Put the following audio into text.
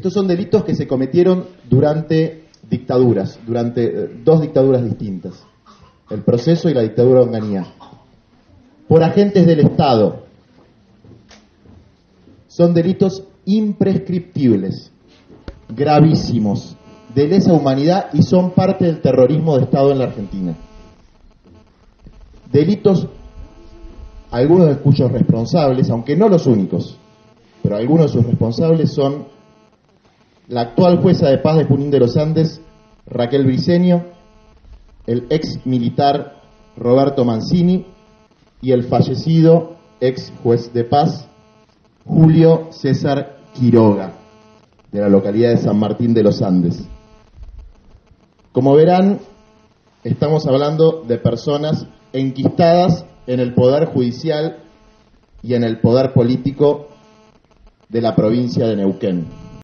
Estos son delitos que se cometieron durante dictaduras, durante eh, dos dictaduras distintas, el proceso y la dictadura de por agentes del Estado. Son delitos imprescriptibles, gravísimos, de lesa humanidad y son parte del terrorismo de Estado en la Argentina. Delitos, algunos de cuyos responsables, aunque no los únicos, pero algunos de sus responsables son la actual jueza de paz de Junín de los Andes, Raquel Briceño, el ex militar Roberto Mancini y el fallecido ex juez de paz Julio César Quiroga, de la localidad de San Martín de los Andes. Como verán, estamos hablando de personas enquistadas en el poder judicial y en el poder político de la provincia de Neuquén.